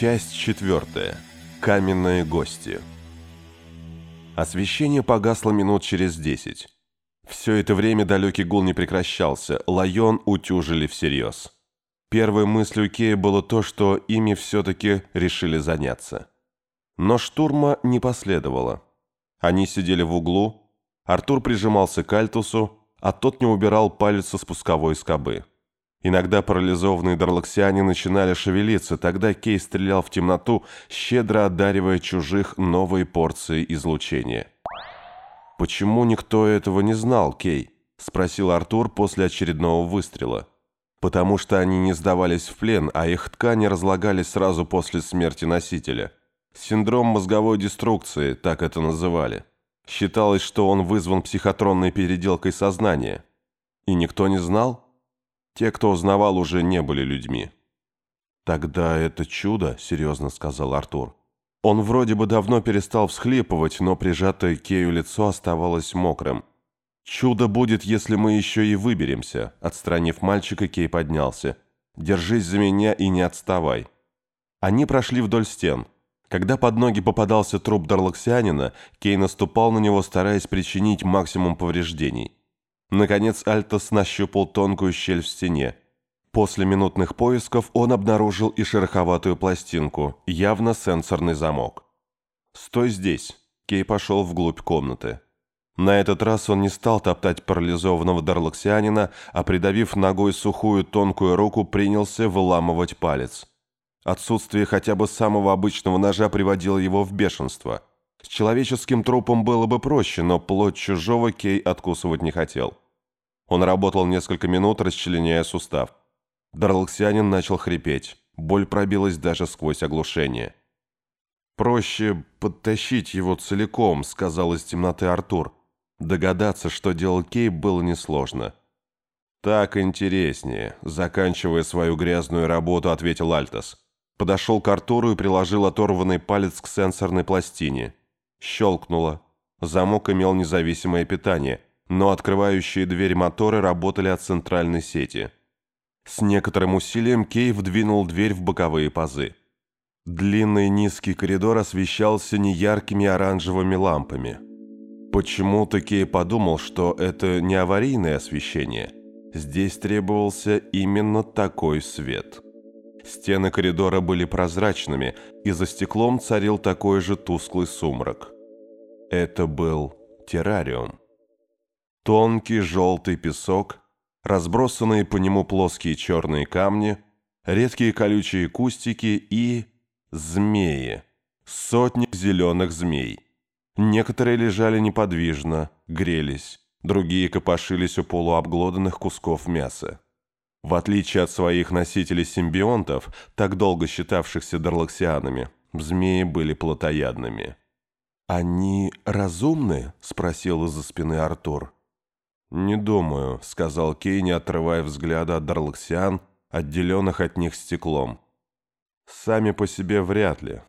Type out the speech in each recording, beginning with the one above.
Часть четвертая. Каменные гости. Освещение погасло минут через десять. Все это время далекий гул не прекращался, Лайон утюжили всерьез. Первой мыслью Кея было то, что ими все-таки решили заняться. Но штурма не последовало. Они сидели в углу, Артур прижимался к Альтусу, а тот не убирал палец со спусковой скобы. Иногда парализованные дарлаксиане начинали шевелиться, тогда Кей стрелял в темноту, щедро одаривая чужих новой порцией излучения. «Почему никто этого не знал, Кей?» – спросил Артур после очередного выстрела. «Потому что они не сдавались в плен, а их ткани разлагались сразу после смерти носителя. Синдром мозговой деструкции, так это называли. Считалось, что он вызван психотронной переделкой сознания. И никто не знал?» Те, кто узнавал, уже не были людьми. «Тогда это чудо», — серьезно сказал Артур. Он вроде бы давно перестал всхлипывать, но прижатое Кею лицо оставалось мокрым. «Чудо будет, если мы еще и выберемся», — отстранив мальчика, Кей поднялся. «Держись за меня и не отставай». Они прошли вдоль стен. Когда под ноги попадался труп Дарлаксианина, Кей наступал на него, стараясь причинить максимум повреждений. Наконец Альтос нащупал тонкую щель в стене. После минутных поисков он обнаружил и шероховатую пластинку, явно сенсорный замок. «Стой здесь!» Кей пошел вглубь комнаты. На этот раз он не стал топтать парализованного дарлаксианина, а придавив ногой сухую тонкую руку, принялся выламывать палец. Отсутствие хотя бы самого обычного ножа приводило его в бешенство. С человеческим трупом было бы проще, но плоть чужого Кей откусывать не хотел. Он работал несколько минут, расчленяя сустав. Дарлаксианин начал хрипеть. Боль пробилась даже сквозь оглушение. «Проще подтащить его целиком», — сказал из темноты Артур. Догадаться, что делал Кей, было несложно. «Так интереснее», — заканчивая свою грязную работу, ответил Альтос. Подошел к Артуру и приложил оторванный палец к сенсорной пластине. Щелкнуло. Замок имел независимое питание — но открывающие дверь моторы работали от центральной сети. С некоторым усилием Кей вдвинул дверь в боковые пазы. Длинный низкий коридор освещался неяркими оранжевыми лампами. Почему-то Кей подумал, что это не аварийное освещение. Здесь требовался именно такой свет. Стены коридора были прозрачными, и за стеклом царил такой же тусклый сумрак. Это был террариум. Тонкий желтый песок, разбросанные по нему плоские черные камни, редкие колючие кустики и... змеи. Сотни зеленых змей. Некоторые лежали неподвижно, грелись, другие копошились у полуобглоданных кусков мяса. В отличие от своих носителей-симбионтов, так долго считавшихся дарлаксианами, змеи были плотоядными. «Они разумны?» – спросил из-за спины Артур. «Не думаю», — сказал Кей, не отрывая взгляда от дарлаксиан, отделенных от них стеклом. «Сами по себе вряд ли.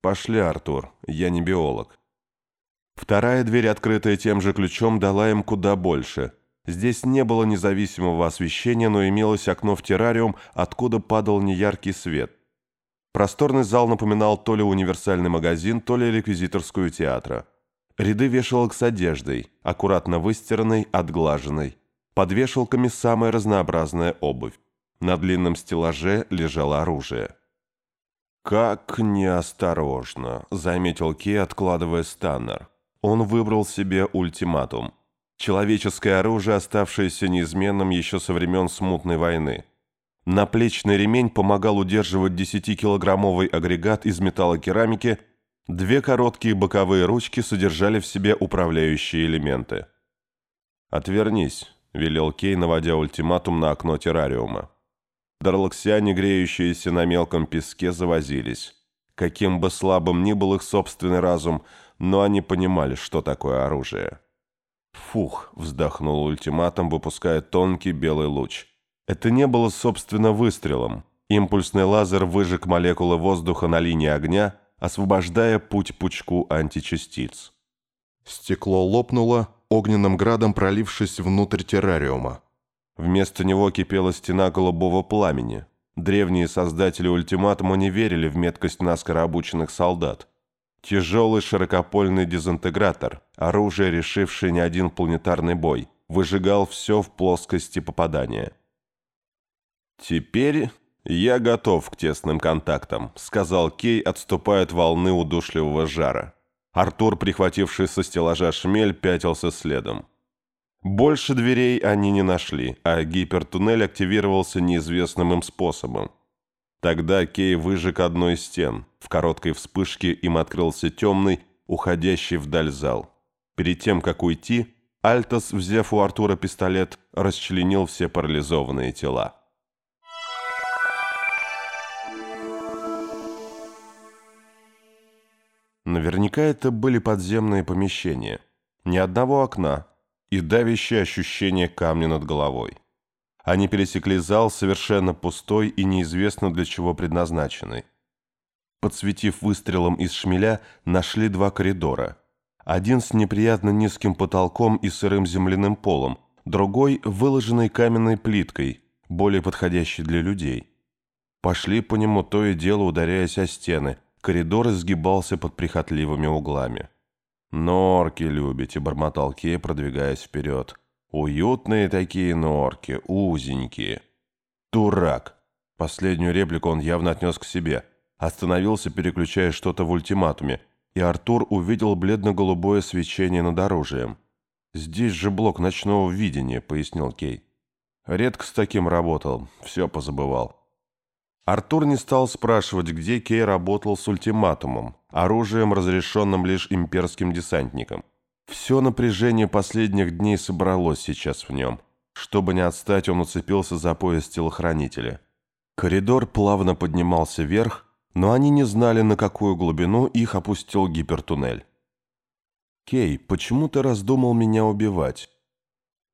Пошли, Артур, я не биолог». Вторая дверь, открытая тем же ключом, дала им куда больше. Здесь не было независимого освещения, но имелось окно в террариум, откуда падал неяркий свет. Просторный зал напоминал то ли универсальный магазин, то ли реквизиторскую театра. Ряды вешалок с одеждой, аккуратно выстиранной, отглаженной. Под вешалками самая разнообразная обувь. На длинном стеллаже лежало оружие. «Как неосторожно», — заметил Ки, откладывая станнер. Он выбрал себе ультиматум. Человеческое оружие, оставшееся неизменным еще со времен Смутной войны. Наплечный ремень помогал удерживать 10-килограммовый агрегат из металлокерамики — Две короткие боковые ручки содержали в себе управляющие элементы. «Отвернись», — велел Кей, наводя ультиматум на окно террариума. Дарлаксиане, греющиеся на мелком песке, завозились. Каким бы слабым ни был их собственный разум, но они понимали, что такое оружие. «Фух», — вздохнул ультиматум, выпуская тонкий белый луч. Это не было, собственно, выстрелом. Импульсный лазер выжег молекулы воздуха на линии огня — освобождая путь пучку античастиц. Стекло лопнуло, огненным градом пролившись внутрь террариума. Вместо него кипела стена голубого пламени. Древние создатели ультиматума не верили в меткость наскоро обученных солдат. Тяжелый широкопольный дезинтегратор, оружие, решившее не один планетарный бой, выжигал все в плоскости попадания. «Теперь я готов к тесным контактам», — сказал Кей, отступая от волны удушливого жара. Артур, прихвативший со стеллажа шмель, пятился следом. Больше дверей они не нашли, а гипертуннель активировался неизвестным им способом. Тогда Кей выжег одну из стен. В короткой вспышке им открылся темный, уходящий вдаль зал. Перед тем, как уйти, Альтос, взяв у Артура пистолет, расчленил все парализованные тела. Наверняка это были подземные помещения. Ни одного окна, и давящее ощущение камня над головой. Они пересекли зал, совершенно пустой и неизвестно для чего предназначенный. Подсветив выстрелом из шмеля, нашли два коридора. Один с неприятно низким потолком и сырым земляным полом, другой выложенный каменной плиткой, более подходящий для людей. Пошли по нему то и дело, ударяясь о стены. Коридор изгибался под прихотливыми углами. «Норки любите», — бормотал Кей, продвигаясь вперед. «Уютные такие норки, узенькие». «Дурак!» Последнюю реплику он явно отнес к себе. Остановился, переключая что-то в ультиматуме, и Артур увидел бледно-голубое свечение над оружием. «Здесь же блок ночного видения», — пояснил Кей. «Редко с таким работал, все позабывал». Артур не стал спрашивать, где Кей работал с ультиматумом, оружием, разрешенным лишь имперским десантникам. Все напряжение последних дней собралось сейчас в нем. Чтобы не отстать, он уцепился за пояс телохранителя. Коридор плавно поднимался вверх, но они не знали, на какую глубину их опустил гипертуннель. «Кей, почему ты раздумал меня убивать?»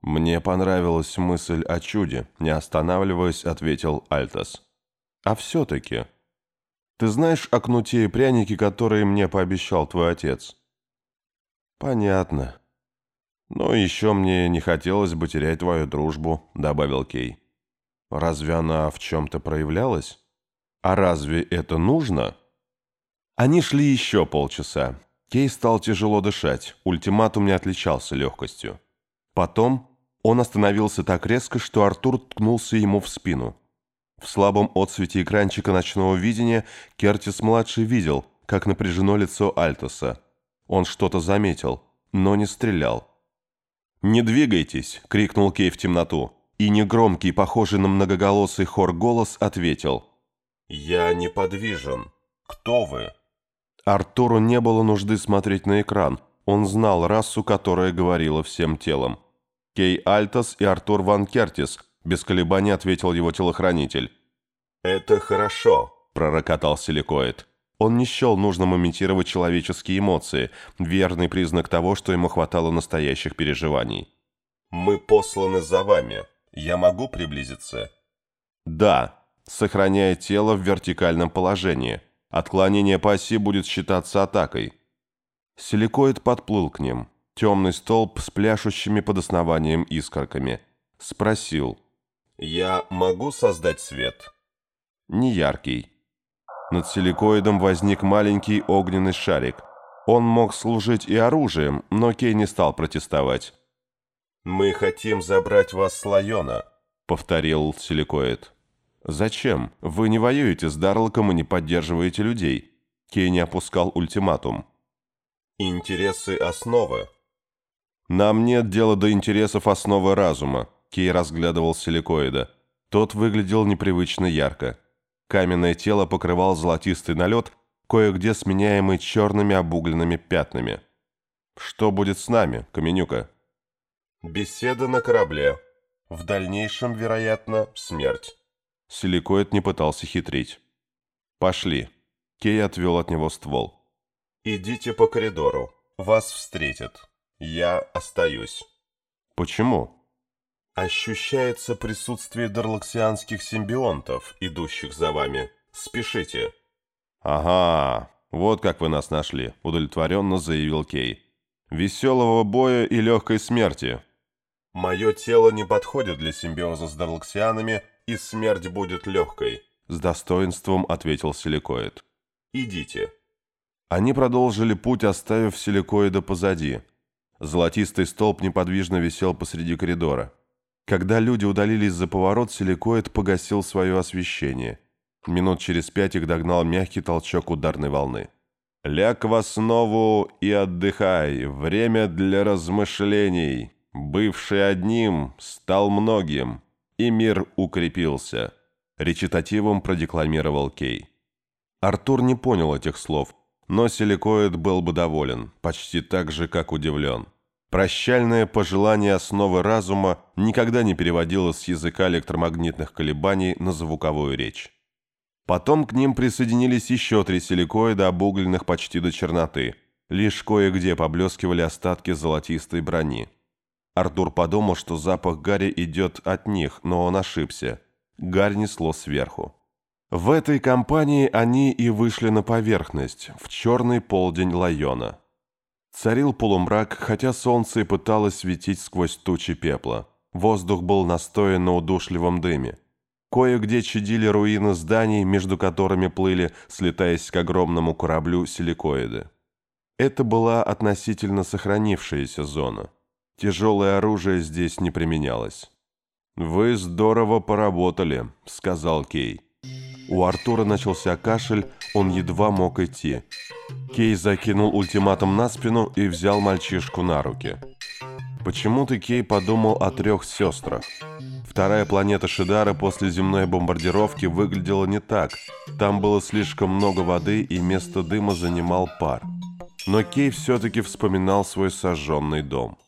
«Мне понравилась мысль о чуде», — не останавливаясь, ответил Альтас. А все-таки... Ты знаешь о кнуте и прянике, которые мне пообещал твой отец? Понятно. Но еще мне не хотелось бы терять твою дружбу, добавил Кей. Разве она в чем-то проявлялась? А разве это нужно? Они шли еще полчаса. Кей стал тяжело дышать, ультиматум не отличался легкостью. Потом он остановился так резко, что Артур ткнулся ему в спину. В слабом отсвете экранчика ночного видения Кертис-младший видел, как напряжено лицо Альтоса. Он что-то заметил, но не стрелял. «Не двигайтесь!» — крикнул Кей в темноту. И негромкий, похожий на многоголосый хор голос ответил. «Я неподвижен. Кто вы?» Артуру не было нужды смотреть на экран. Он знал расу, которая говорила всем телом. Кей Альтос и Артур Ван Кертис без колебаний ответил его телохранитель. «Это хорошо», – пророкотал силикоид. Он не счел нужным имитировать человеческие эмоции, верный признак того, что ему хватало настоящих переживаний. «Мы посланы за вами. Я могу приблизиться?» «Да», сохраняя тело в вертикальном положении. Отклонение по оси будет считаться атакой. Силикоид подплыл к ним. Темный столб с пляшущими под основанием искорками. Спросил – я могу создать свет? Неяркий. Над силикоидом возник маленький огненный шарик. Он мог служить и оружием, но Кей не стал протестовать. «Мы хотим забрать вас с Лайона», — повторил силикоид. «Зачем? Вы не воюете с Дарлоком и не поддерживаете людей». Кей не опускал ультиматум. «Интересы основы». «Нам нет дела до интересов основы разума», Кей разглядывал силикоида. Тот выглядел непривычно ярко. Каменное тело покрывал золотистый налет, кое-где сменяемый черными обугленными пятнами. «Что будет с нами, Каменюка?» «Беседа на корабле. В дальнейшем, вероятно, смерть». Силикоид не пытался хитрить. «Пошли». Кей отвел от него ствол. «Идите по коридору. Вас встретят. Я остаюсь». «Почему?» Ощущается присутствие дарлаксианских симбионтов, идущих за вами. Спешите. Ага, вот как вы нас нашли, удовлетворенно заявил Кей. Веселого боя и легкой смерти. Мое тело не подходит для симбиоза с дарлаксианами, и смерть будет легкой. — с достоинством ответил силикоид. «Идите». Они продолжили путь, оставив силикоида позади. Золотистый столб неподвижно висел посреди коридора. Когда люди удалились за поворот, силикоид погасил свое освещение. Минут через пять их догнал мягкий толчок ударной волны. «Ляг в основу и отдыхай. Время для размышлений. Бывший одним стал многим, и мир укрепился», — речитативом продекламировал Кей. Артур не понял этих слов, но силикоид был бы доволен, почти так же, как удивлен. Прощальное пожелание основы разума никогда не переводилось с языка электромагнитных колебаний на звуковую речь. Потом к ним присоединились еще три силикоида, обугленных почти до черноты. Лишь кое-где поблескивали остатки золотистой брони. Артур подумал, что запах гари идет от них, но он ошибся. Гарь несло сверху. В этой компании они и вышли на поверхность, в черный полдень Лайона. Царил полумрак, хотя солнце и пыталось светить сквозь тучи пепла. Воздух был настоен на удушливом дыме. Кое-где чадили руины зданий, между которыми плыли, слетаясь к огромному кораблю, силикоиды. Это была относительно сохранившаяся зона. Тяжелое оружие здесь не применялось. «Вы здорово поработали», — сказал Кей. У Артура начался кашель, он едва мог идти. Кей закинул ультиматум на спину и взял мальчишку на руки. Почему-то Кей подумал о трех сестрах. Вторая планета Шидара после земной бомбардировки выглядела не так. Там было слишком много воды и место дыма занимал пар. Но Кей все-таки вспоминал свой сожженный дом.